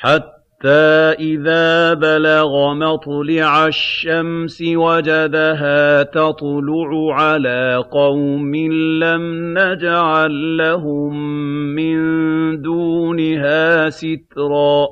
حَتَّىٰ إِذَا بَلَغَ مَطْلِعَ الشَّمْسِ وَجَدَهَا تَطْلُعُ عَلَىٰ قَوْمٍ لَّمْ نَجْعَل لَّهُم مِّن دُونِهَا سِتْرًا.